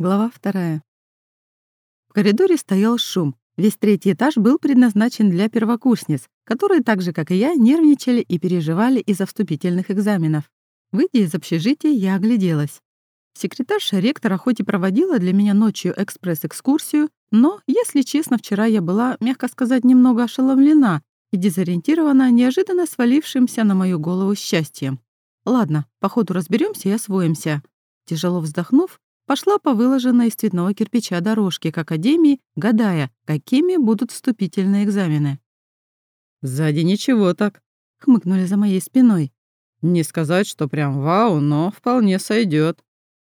Глава вторая. В коридоре стоял шум. Весь третий этаж был предназначен для первокурсниц, которые так же, как и я, нервничали и переживали из-за вступительных экзаменов. Выйдя из общежития, я огляделась. Секретарша ректора хоть и проводила для меня ночью экспресс-экскурсию, но, если честно, вчера я была, мягко сказать, немного ошеломлена и дезориентирована неожиданно свалившимся на мою голову счастьем. Ладно, по ходу разберемся и освоимся. Тяжело вздохнув, пошла по выложенной из цветного кирпича дорожке к академии, гадая, какими будут вступительные экзамены. «Сзади ничего так», — хмыкнули за моей спиной. «Не сказать, что прям вау, но вполне сойдет.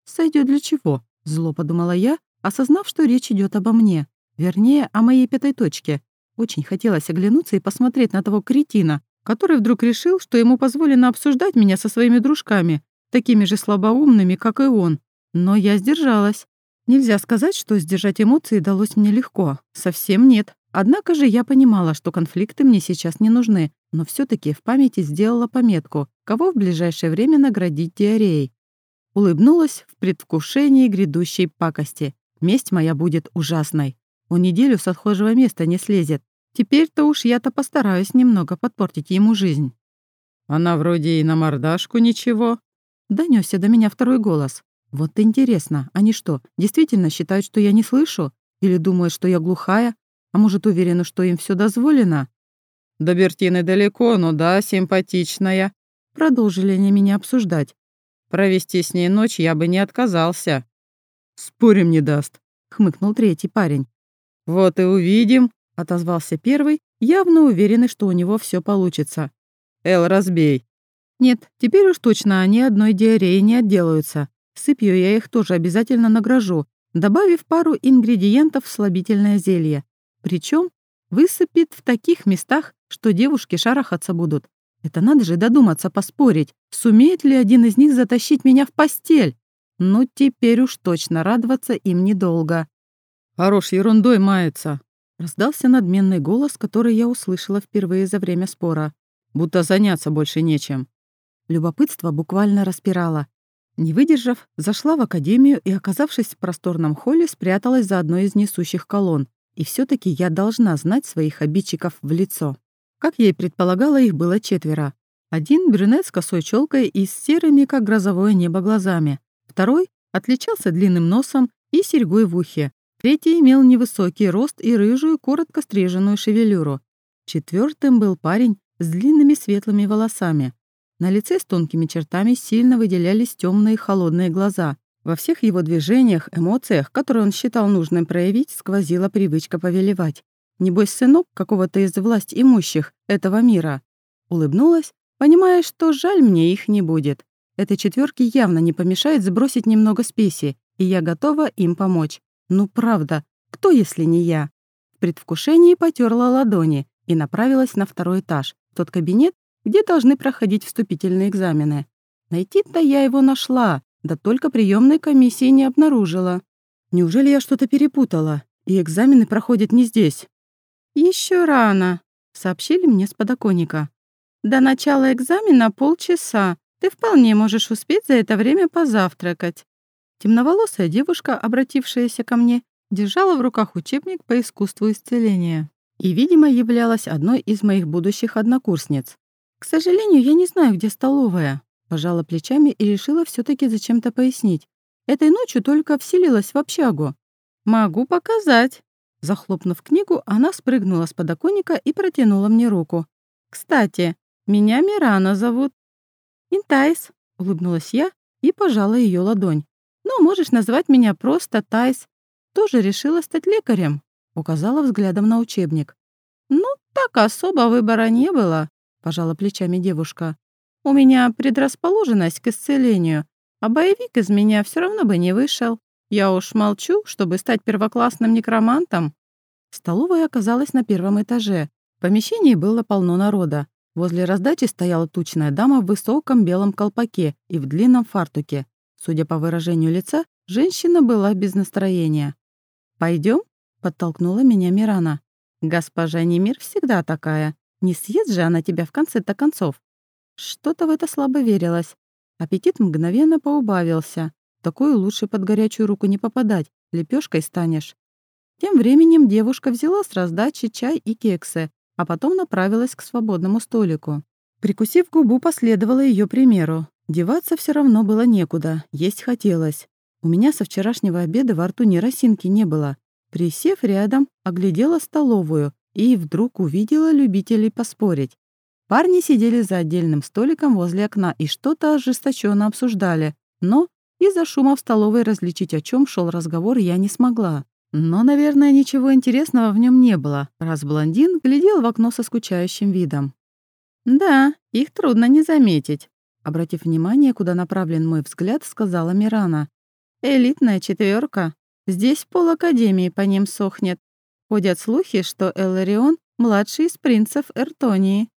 Сойдет для чего?» — зло подумала я, осознав, что речь идет обо мне. Вернее, о моей пятой точке. Очень хотелось оглянуться и посмотреть на того кретина, который вдруг решил, что ему позволено обсуждать меня со своими дружками, такими же слабоумными, как и он. Но я сдержалась. Нельзя сказать, что сдержать эмоции далось мне легко. Совсем нет. Однако же я понимала, что конфликты мне сейчас не нужны, но все таки в памяти сделала пометку, кого в ближайшее время наградить диареей. Улыбнулась в предвкушении грядущей пакости. Месть моя будет ужасной. Он неделю с отхожего места не слезет. Теперь-то уж я-то постараюсь немного подпортить ему жизнь. Она вроде и на мордашку ничего. Донесся до меня второй голос. Вот интересно, они что, действительно считают, что я не слышу? Или думают, что я глухая? А может, уверены, что им все дозволено? До Бертины далеко, но да, симпатичная. Продолжили они меня обсуждать. Провести с ней ночь я бы не отказался. Спорим не даст, хмыкнул третий парень. Вот и увидим, отозвался первый, явно уверенный, что у него все получится. Эл, разбей. Нет, теперь уж точно они одной диареей не отделаются. Сыпью я их тоже обязательно награжу, добавив пару ингредиентов в слабительное зелье. Причем высыпет в таких местах, что девушки шарахаться будут. Это надо же додуматься поспорить, сумеет ли один из них затащить меня в постель. Ну, теперь уж точно радоваться им недолго. «Хорош ерундой мается», — раздался надменный голос, который я услышала впервые за время спора. «Будто заняться больше нечем». Любопытство буквально распирало. Не выдержав, зашла в академию и, оказавшись в просторном холле, спряталась за одной из несущих колонн. И все таки я должна знать своих обидчиков в лицо. Как я и предполагала, их было четверо. Один — брюнет с косой челкой и с серыми, как грозовое небо, глазами. Второй отличался длинным носом и серьгой в ухе. Третий имел невысокий рост и рыжую, коротко стриженную шевелюру. Четвертым был парень с длинными светлыми волосами. На лице с тонкими чертами сильно выделялись темные холодные глаза. Во всех его движениях, эмоциях, которые он считал нужным проявить, сквозила привычка повелевать. Небось, сынок какого-то из власть имущих этого мира. Улыбнулась, понимая, что жаль мне их не будет. Этой четверке явно не помешает сбросить немного спеси, и я готова им помочь. Ну правда, кто, если не я? В предвкушении потерла ладони и направилась на второй этаж, тот кабинет, где должны проходить вступительные экзамены. Найти-то я его нашла, да только приемной комиссии не обнаружила. Неужели я что-то перепутала, и экзамены проходят не здесь? Еще рано, сообщили мне с подоконника. До начала экзамена полчаса. Ты вполне можешь успеть за это время позавтракать. Темноволосая девушка, обратившаяся ко мне, держала в руках учебник по искусству исцеления и, видимо, являлась одной из моих будущих однокурсниц. «К сожалению, я не знаю, где столовая», — пожала плечами и решила все таки зачем-то пояснить. «Этой ночью только вселилась в общагу». «Могу показать». Захлопнув книгу, она спрыгнула с подоконника и протянула мне руку. «Кстати, меня Мирана зовут». «Интайс», — улыбнулась я и пожала ее ладонь. «Но можешь назвать меня просто Тайс. Тоже решила стать лекарем», — указала взглядом на учебник. «Ну, так особо выбора не было», пожала плечами девушка. У меня предрасположенность к исцелению, а боевик из меня все равно бы не вышел. Я уж молчу, чтобы стать первоклассным некромантом. Столовая оказалась на первом этаже. В помещении было полно народа. Возле раздачи стояла тучная дама в высоком белом колпаке и в длинном фартуке. Судя по выражению лица, женщина была без настроения. Пойдем? подтолкнула меня Мирана. «Госпожа Немир всегда такая. Не съест же она тебя в конце-то концов. Что-то в это слабо верилось. Аппетит мгновенно поубавился. такую лучше под горячую руку не попадать, лепешкой станешь. Тем временем девушка взяла с раздачи чай и кексы, а потом направилась к свободному столику. Прикусив губу, последовала ее примеру. Деваться все равно было некуда, есть хотелось. У меня со вчерашнего обеда во рту ни росинки не было. Присев рядом, оглядела столовую и вдруг увидела любителей поспорить. Парни сидели за отдельным столиком возле окна и что-то ожесточенно обсуждали, но из-за шума в столовой различить, о чем шел разговор, я не смогла. Но, наверное, ничего интересного в нем не было, раз блондин глядел в окно со скучающим видом. «Да, их трудно не заметить», — обратив внимание, куда направлен мой взгляд, сказала Мирана. «Элитная четверка. Здесь пол Академии по ним сохнет. Ходят слухи, что Эларион — младший из принцев Эртонии».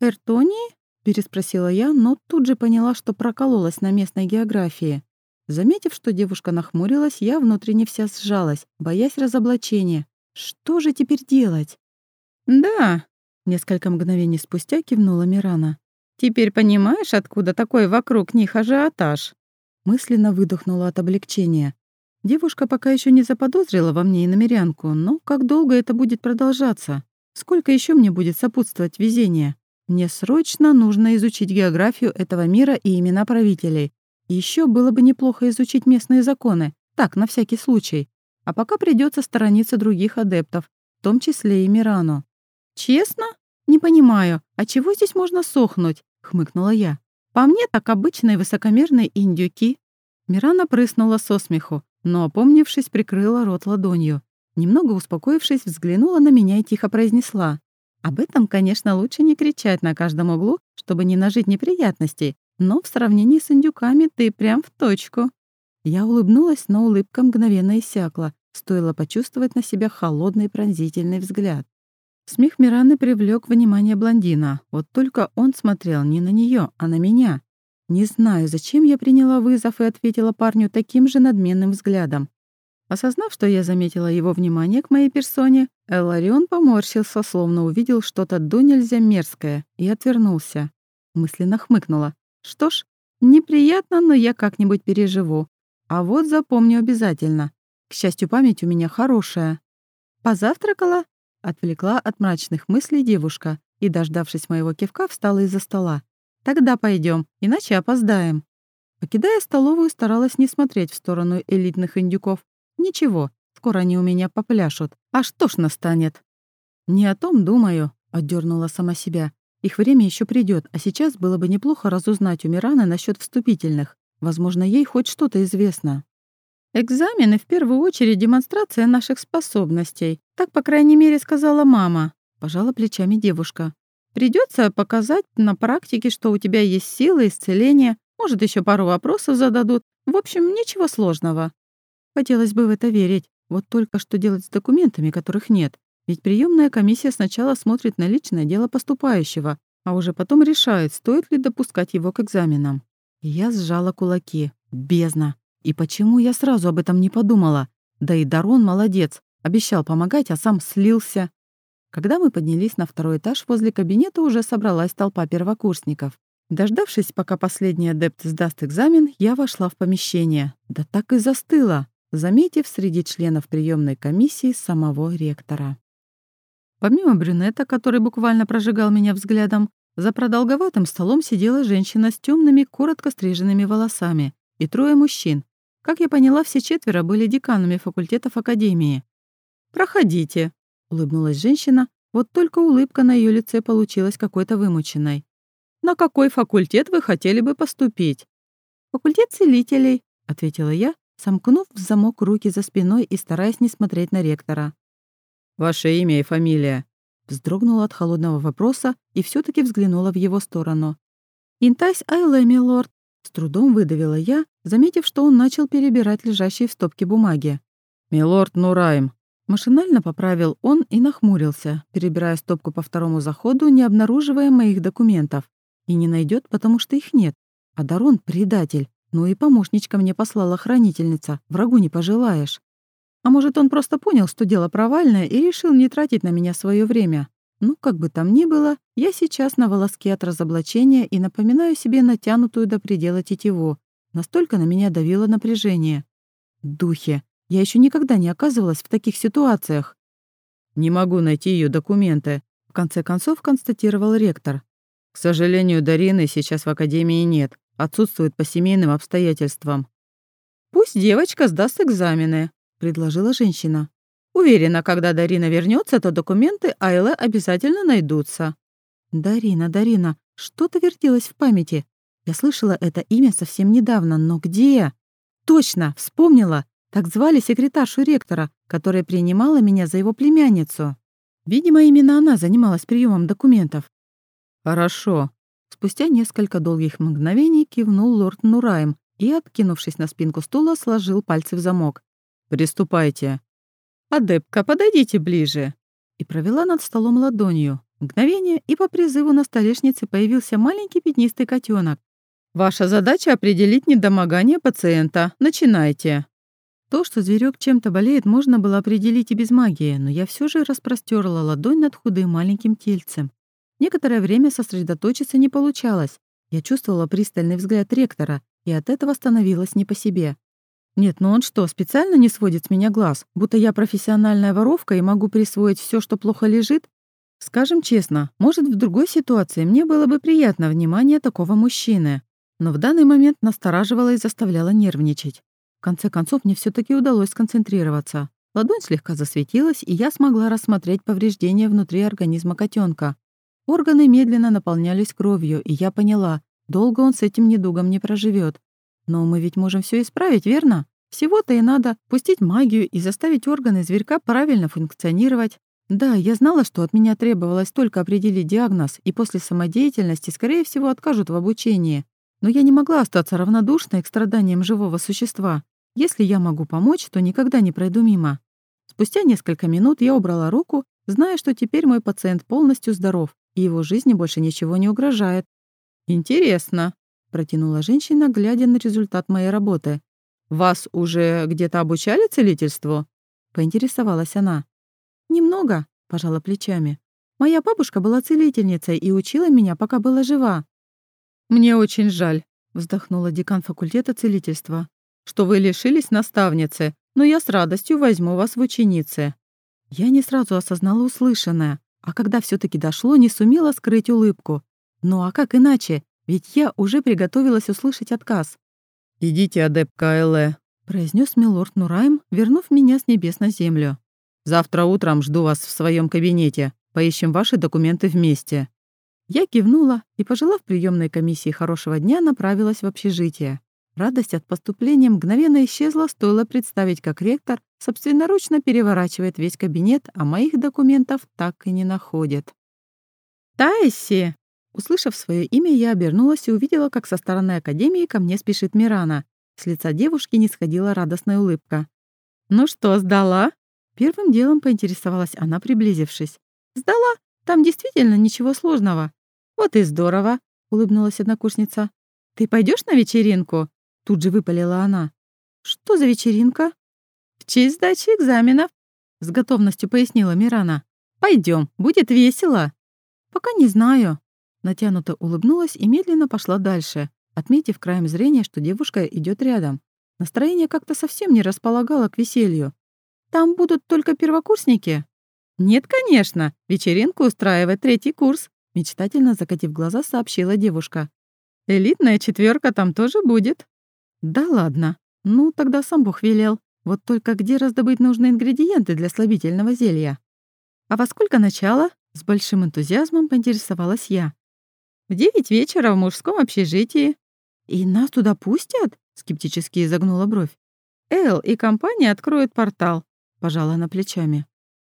«Эртонии?» — переспросила я, но тут же поняла, что прокололась на местной географии. Заметив, что девушка нахмурилась, я внутренне вся сжалась, боясь разоблачения. Что же теперь делать? «Да», — несколько мгновений спустя кивнула Мирана. «Теперь понимаешь, откуда такой вокруг них ажиотаж?» Мысленно выдохнула от облегчения. Девушка пока еще не заподозрила во мне и намерянку, но как долго это будет продолжаться? Сколько еще мне будет сопутствовать везение? Мне срочно нужно изучить географию этого мира и имена правителей, еще было бы неплохо изучить местные законы, так, на всякий случай. А пока придется сторониться других адептов, в том числе и Мирану. «Честно? Не понимаю, а чего здесь можно сохнуть?» — хмыкнула я. «По мне так обычные высокомерные индюки». Мирана прыснула со смеху, но, опомнившись, прикрыла рот ладонью. Немного успокоившись, взглянула на меня и тихо произнесла. «Об этом, конечно, лучше не кричать на каждом углу, чтобы не нажить неприятностей, но в сравнении с индюками ты прям в точку». Я улыбнулась, но улыбка мгновенно иссякла. Стоило почувствовать на себя холодный пронзительный взгляд. Смех Мираны привлек внимание блондина. Вот только он смотрел не на нее, а на меня. Не знаю, зачем я приняла вызов и ответила парню таким же надменным взглядом. Осознав, что я заметила его внимание к моей персоне, Эларион поморщился, словно увидел что-то до нельзя мерзкое, и отвернулся. Мысленно хмыкнула. Что ж, неприятно, но я как-нибудь переживу. А вот запомню обязательно. К счастью, память у меня хорошая. Позавтракала? Отвлекла от мрачных мыслей девушка и, дождавшись моего кивка, встала из-за стола. Тогда пойдем, иначе опоздаем. Покидая столовую, старалась не смотреть в сторону элитных индюков. Ничего, скоро они у меня попляшут. А что ж настанет? Не о том думаю, отдернула сама себя. Их время еще придет, а сейчас было бы неплохо разузнать у Мираны насчет вступительных. Возможно, ей хоть что-то известно. «Экзамены в первую очередь демонстрация наших способностей. Так, по крайней мере, сказала мама», — пожала плечами девушка. Придется показать на практике, что у тебя есть силы, исцеление, может, еще пару вопросов зададут. В общем, ничего сложного. Хотелось бы в это верить. Вот только что делать с документами, которых нет. Ведь приемная комиссия сначала смотрит на личное дело поступающего, а уже потом решает, стоит ли допускать его к экзаменам. я сжала кулаки. Бездна. И почему я сразу об этом не подумала? Да и Дарон молодец. Обещал помогать, а сам слился. Когда мы поднялись на второй этаж, возле кабинета уже собралась толпа первокурсников. Дождавшись, пока последний адепт сдаст экзамен, я вошла в помещение. Да так и застыла, заметив среди членов приемной комиссии самого ректора. Помимо брюнета, который буквально прожигал меня взглядом, за продолговатым столом сидела женщина с темными, коротко стриженными волосами и трое мужчин. Как я поняла, все четверо были деканами факультетов Академии. «Проходите», — улыбнулась женщина, вот только улыбка на ее лице получилась какой-то вымученной. «На какой факультет вы хотели бы поступить?» «Факультет целителей», — ответила я, сомкнув в замок руки за спиной и стараясь не смотреть на ректора. «Ваше имя и фамилия?» Вздрогнула от холодного вопроса и все таки взглянула в его сторону. «Интайс Айлэ, милорд!» С трудом выдавила я, заметив, что он начал перебирать лежащие в стопке бумаги. «Милорд Нурайм!» Машинально поправил он и нахмурился, перебирая стопку по второму заходу, не обнаруживая моих документов. И не найдет, потому что их нет. А Дарон — предатель. Ну и помощничка мне послала хранительница. Врагу не пожелаешь. А может, он просто понял, что дело провальное, и решил не тратить на меня свое время. Ну, как бы там ни было, я сейчас на волоске от разоблачения и напоминаю себе натянутую до предела тетиву. Настолько на меня давило напряжение. Духи. Я еще никогда не оказывалась в таких ситуациях. «Не могу найти ее документы», — в конце концов констатировал ректор. «К сожалению, Дарины сейчас в академии нет, отсутствует по семейным обстоятельствам». «Пусть девочка сдаст экзамены», — предложила женщина. «Уверена, когда Дарина вернется, то документы Айлы обязательно найдутся». «Дарина, Дарина, что-то вертелось в памяти. Я слышала это имя совсем недавно, но где?» «Точно, вспомнила. Так звали секретаршу ректора, которая принимала меня за его племянницу. Видимо, именно она занималась приемом документов. «Хорошо». Спустя несколько долгих мгновений кивнул лорд Нураем и, откинувшись на спинку стула, сложил пальцы в замок. «Приступайте». «Адепка, подойдите ближе». И провела над столом ладонью. Мгновение, и по призыву на столешнице появился маленький пятнистый котенок. «Ваша задача — определить недомогание пациента. Начинайте». То, что зверек чем-то болеет, можно было определить и без магии, но я все же распростерла ладонь над худым маленьким тельцем. Некоторое время сосредоточиться не получалось. Я чувствовала пристальный взгляд ректора, и от этого становилось не по себе. Нет, ну он что, специально не сводит с меня глаз, будто я профессиональная воровка и могу присвоить все, что плохо лежит? Скажем честно, может, в другой ситуации мне было бы приятно внимание такого мужчины, но в данный момент настораживало и заставляло нервничать конце концов, мне все таки удалось сконцентрироваться. Ладонь слегка засветилась, и я смогла рассмотреть повреждения внутри организма котенка. Органы медленно наполнялись кровью, и я поняла, долго он с этим недугом не проживет. Но мы ведь можем все исправить, верно? Всего-то и надо пустить магию и заставить органы зверька правильно функционировать. Да, я знала, что от меня требовалось только определить диагноз, и после самодеятельности, скорее всего, откажут в обучении. Но я не могла остаться равнодушной к страданиям живого существа. Если я могу помочь, то никогда не пройду мимо. Спустя несколько минут я убрала руку, зная, что теперь мой пациент полностью здоров, и его жизни больше ничего не угрожает. «Интересно», — протянула женщина, глядя на результат моей работы. «Вас уже где-то обучали целительству?» — поинтересовалась она. «Немного», — пожала плечами. «Моя бабушка была целительницей и учила меня, пока была жива». «Мне очень жаль», — вздохнула декан факультета целительства что вы лишились наставницы, но я с радостью возьму вас в ученицы». Я не сразу осознала услышанное, а когда все таки дошло, не сумела скрыть улыбку. Ну а как иначе? Ведь я уже приготовилась услышать отказ. «Идите, адепт Кайле», — произнес милорд Нурайм, вернув меня с небес на землю. «Завтра утром жду вас в своем кабинете. Поищем ваши документы вместе». Я кивнула и, пожелав приемной комиссии хорошего дня, направилась в общежитие. Радость от поступления мгновенно исчезла, стоило представить, как ректор собственноручно переворачивает весь кабинет, а моих документов так и не находит. «Тайси!» Услышав свое имя, я обернулась и увидела, как со стороны Академии ко мне спешит Мирана. С лица девушки не сходила радостная улыбка. «Ну что, сдала?» Первым делом поинтересовалась она, приблизившись. «Сдала? Там действительно ничего сложного». «Вот и здорово», — улыбнулась однокурсница. «Ты пойдешь на вечеринку?» Тут же выпалила она. «Что за вечеринка?» «В честь сдачи экзаменов», — с готовностью пояснила Мирана. Пойдем, будет весело». «Пока не знаю». Натянуто улыбнулась и медленно пошла дальше, отметив краем зрения, что девушка идет рядом. Настроение как-то совсем не располагало к веселью. «Там будут только первокурсники?» «Нет, конечно. Вечеринку устраивает третий курс», мечтательно закатив глаза, сообщила девушка. «Элитная четверка там тоже будет». «Да ладно. Ну, тогда сам Бог велел. Вот только где раздобыть нужные ингредиенты для слабительного зелья?» «А во сколько начало?» — с большим энтузиазмом поинтересовалась я. «В девять вечера в мужском общежитии». «И нас туда пустят?» — скептически изогнула бровь. «Эл и компания откроют портал», — пожала она плечами.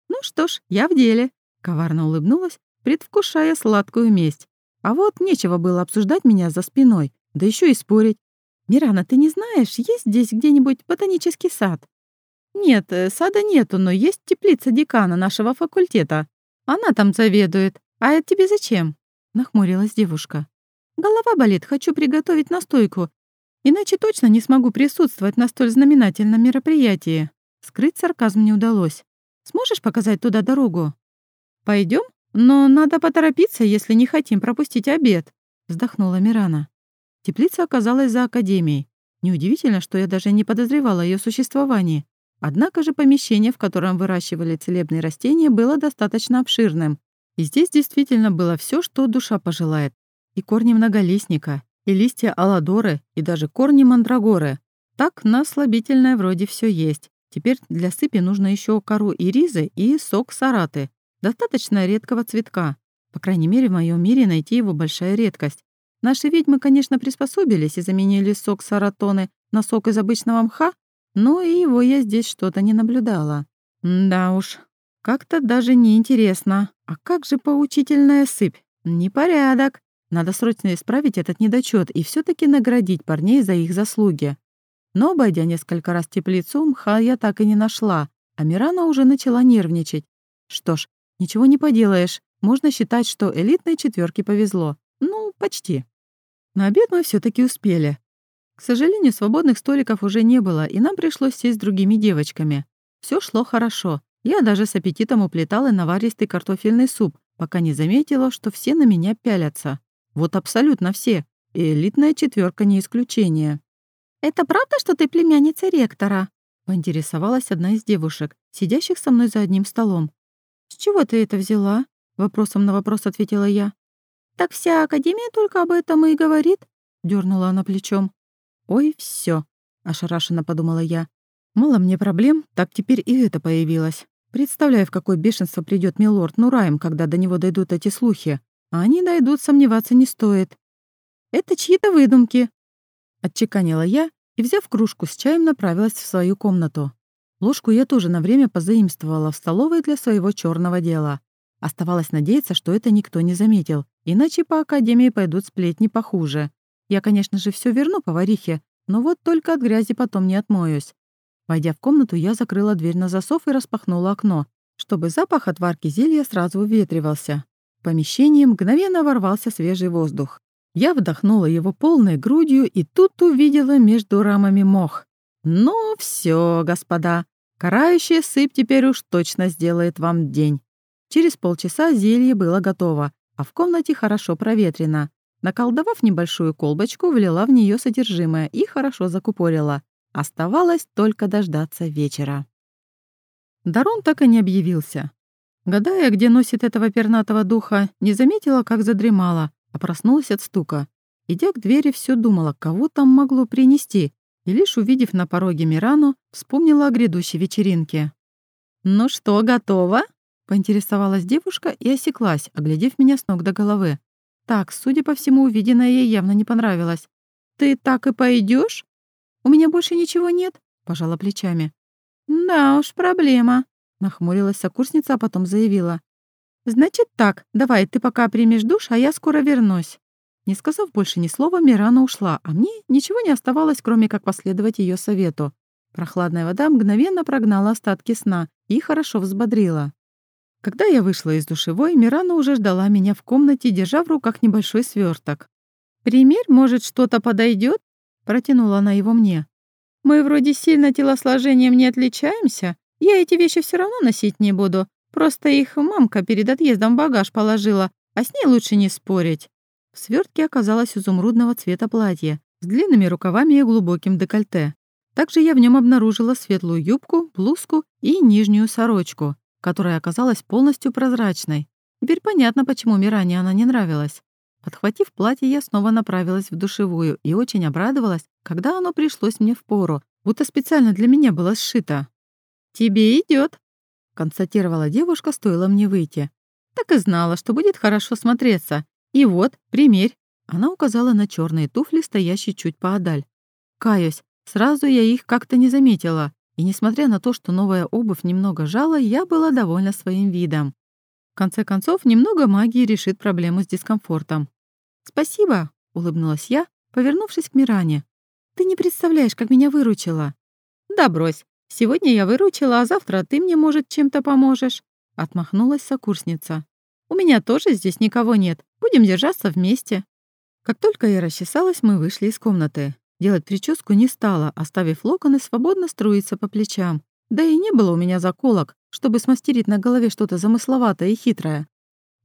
«Ну что ж, я в деле», — коварно улыбнулась, предвкушая сладкую месть. А вот нечего было обсуждать меня за спиной, да еще и спорить. «Мирана, ты не знаешь, есть здесь где-нибудь ботанический сад?» «Нет, э, сада нету, но есть теплица декана нашего факультета. Она там заведует. А это тебе зачем?» — нахмурилась девушка. «Голова болит, хочу приготовить настойку. Иначе точно не смогу присутствовать на столь знаменательном мероприятии». Скрыть сарказм не удалось. «Сможешь показать туда дорогу?» Пойдем, но надо поторопиться, если не хотим пропустить обед», — вздохнула Мирана. Теплица оказалась за академией. Неудивительно, что я даже не подозревала о ее существовании. Однако же помещение, в котором выращивали целебные растения, было достаточно обширным. И здесь действительно было все, что душа пожелает. И корни многолистника, и листья аладоры, и даже корни мандрагоры. Так, на слабительное вроде все есть. Теперь для сыпи нужно еще кору иризы и сок сараты. Достаточно редкого цветка. По крайней мере, в моем мире найти его большая редкость. Наши ведьмы, конечно, приспособились и заменили сок саратоны на сок из обычного мха, но и его я здесь что-то не наблюдала. Да уж, как-то даже неинтересно. А как же поучительная сыпь? Непорядок. Надо срочно исправить этот недочет и все таки наградить парней за их заслуги. Но, обойдя несколько раз теплицу, мха я так и не нашла, а Мирана уже начала нервничать. Что ж, ничего не поделаешь. Можно считать, что элитной четверке повезло. Ну, почти. На обед мы все таки успели. К сожалению, свободных столиков уже не было, и нам пришлось сесть с другими девочками. Все шло хорошо. Я даже с аппетитом уплетала наваристый картофельный суп, пока не заметила, что все на меня пялятся. Вот абсолютно все. И элитная четверка не исключение. «Это правда, что ты племянница ректора?» — поинтересовалась одна из девушек, сидящих со мной за одним столом. «С чего ты это взяла?» — вопросом на вопрос ответила я. «Так вся Академия только об этом и говорит», — дернула она плечом. «Ой, все, ошарашенно подумала я. «Мало мне проблем, так теперь и это появилось. Представляю, в какое бешенство придет милорд Нураем, когда до него дойдут эти слухи. А они дойдут, сомневаться не стоит. Это чьи-то выдумки», — отчеканила я и, взяв кружку с чаем, направилась в свою комнату. Ложку я тоже на время позаимствовала в столовой для своего черного дела. Оставалось надеяться, что это никто не заметил, иначе по Академии пойдут сплетни похуже. Я, конечно же, все верну поварихе, но вот только от грязи потом не отмоюсь. Войдя в комнату, я закрыла дверь на засов и распахнула окно, чтобы запах от варки зелья сразу уветривался. В помещение мгновенно ворвался свежий воздух. Я вдохнула его полной грудью и тут увидела между рамами мох. «Ну все, господа, карающая сыпь теперь уж точно сделает вам день». Через полчаса зелье было готово, а в комнате хорошо проветрено. Наколдовав небольшую колбочку, влила в нее содержимое и хорошо закупорила. Оставалось только дождаться вечера. Дарон так и не объявился. Гадая, где носит этого пернатого духа, не заметила, как задремала, а проснулась от стука. Идя к двери, все думала, кого там могло принести, и лишь увидев на пороге Мирану, вспомнила о грядущей вечеринке. «Ну что, готова?» — поинтересовалась девушка и осеклась, оглядев меня с ног до головы. Так, судя по всему, увиденное ей явно не понравилось. «Ты так и пойдешь? У меня больше ничего нет?» — пожала плечами. «Да уж, проблема», — нахмурилась сокурсница, а потом заявила. «Значит так, давай ты пока примешь душ, а я скоро вернусь». Не сказав больше ни слова, Мирана ушла, а мне ничего не оставалось, кроме как последовать ее совету. Прохладная вода мгновенно прогнала остатки сна и хорошо взбодрила. Когда я вышла из душевой, Мирана уже ждала меня в комнате, держа в руках небольшой сверток. «Примерь, может, что-то подойдет? протянула она его мне. «Мы вроде сильно телосложением не отличаемся. Я эти вещи все равно носить не буду. Просто их мамка перед отъездом багаж положила, а с ней лучше не спорить». В свертке оказалось изумрудного цвета платье с длинными рукавами и глубоким декольте. Также я в нем обнаружила светлую юбку, блузку и нижнюю сорочку которая оказалась полностью прозрачной. Теперь понятно, почему Миране она не нравилась. Подхватив платье, я снова направилась в душевую и очень обрадовалась, когда оно пришлось мне в пору, будто специально для меня было сшито. «Тебе идет, констатировала девушка, стоило мне выйти. Так и знала, что будет хорошо смотреться. И вот, примерь. Она указала на черные туфли, стоящие чуть поодаль. Каюсь, сразу я их как-то не заметила. И несмотря на то, что новая обувь немного жала, я была довольна своим видом. В конце концов, немного магии решит проблему с дискомфортом. «Спасибо», — улыбнулась я, повернувшись к Миране. «Ты не представляешь, как меня выручила». «Да брось. Сегодня я выручила, а завтра ты мне, может, чем-то поможешь», — отмахнулась сокурсница. «У меня тоже здесь никого нет. Будем держаться вместе». Как только я расчесалась, мы вышли из комнаты. Делать прическу не стала, оставив локоны свободно струиться по плечам. Да и не было у меня заколок, чтобы смастерить на голове что-то замысловатое и хитрое.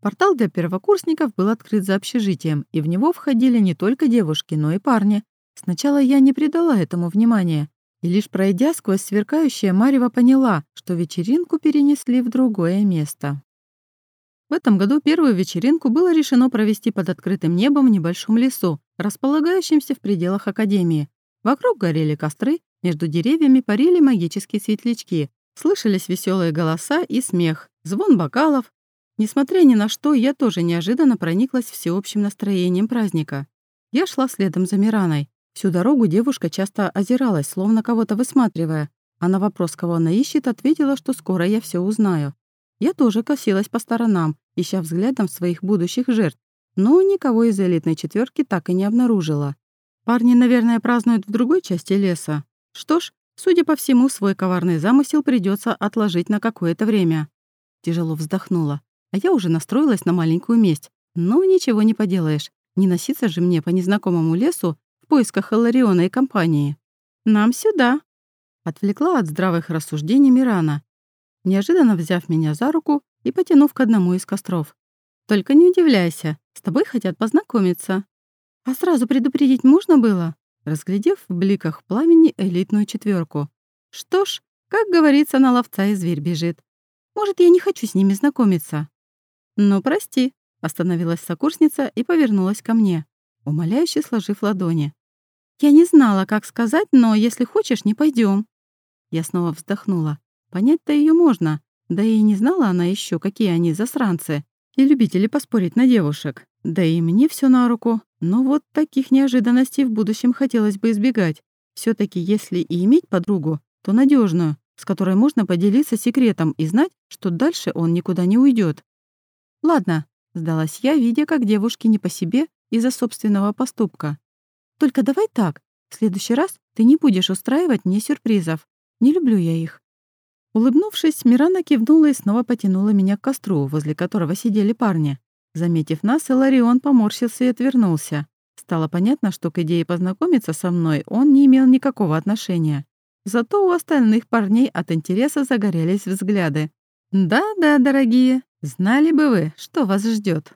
Портал для первокурсников был открыт за общежитием, и в него входили не только девушки, но и парни. Сначала я не придала этому внимания, и лишь пройдя сквозь сверкающее марево поняла, что вечеринку перенесли в другое место. В этом году первую вечеринку было решено провести под открытым небом в небольшом лесу, располагающемся в пределах Академии. Вокруг горели костры, между деревьями парили магические светлячки, слышались веселые голоса и смех, звон бокалов. Несмотря ни на что, я тоже неожиданно прониклась всеобщим настроением праздника. Я шла следом за Мираной. Всю дорогу девушка часто озиралась, словно кого-то высматривая, а на вопрос, кого она ищет, ответила, что скоро я все узнаю. Я тоже косилась по сторонам, ища взглядом своих будущих жертв, но никого из элитной четверки так и не обнаружила. Парни, наверное, празднуют в другой части леса. Что ж, судя по всему, свой коварный замысел придется отложить на какое-то время. Тяжело вздохнула, а я уже настроилась на маленькую месть. Но ничего не поделаешь, не носиться же мне по незнакомому лесу в поисках Элариона и компании. «Нам сюда!» Отвлекла от здравых рассуждений Мирана неожиданно взяв меня за руку и потянув к одному из костров. «Только не удивляйся, с тобой хотят познакомиться». «А сразу предупредить можно было?» разглядев в бликах пламени элитную четверку. «Что ж, как говорится, на ловца и зверь бежит. Может, я не хочу с ними знакомиться?» «Ну, прости», — остановилась сокурсница и повернулась ко мне, умоляюще сложив ладони. «Я не знала, как сказать, но если хочешь, не пойдем. Я снова вздохнула. Понять-то ее можно, да и не знала она еще, какие они засранцы и любители поспорить на девушек. Да и мне все на руку. Но вот таких неожиданностей в будущем хотелось бы избегать. все таки если и иметь подругу, то надежную, с которой можно поделиться секретом и знать, что дальше он никуда не уйдет. «Ладно», — сдалась я, видя, как девушки не по себе из-за собственного поступка. «Только давай так. В следующий раз ты не будешь устраивать мне сюрпризов. Не люблю я их». Улыбнувшись, Мирана кивнула и снова потянула меня к костру, возле которого сидели парни. Заметив нас, Иларион поморщился и отвернулся. Стало понятно, что к идее познакомиться со мной он не имел никакого отношения. Зато у остальных парней от интереса загорелись взгляды. «Да-да, дорогие, знали бы вы, что вас ждет.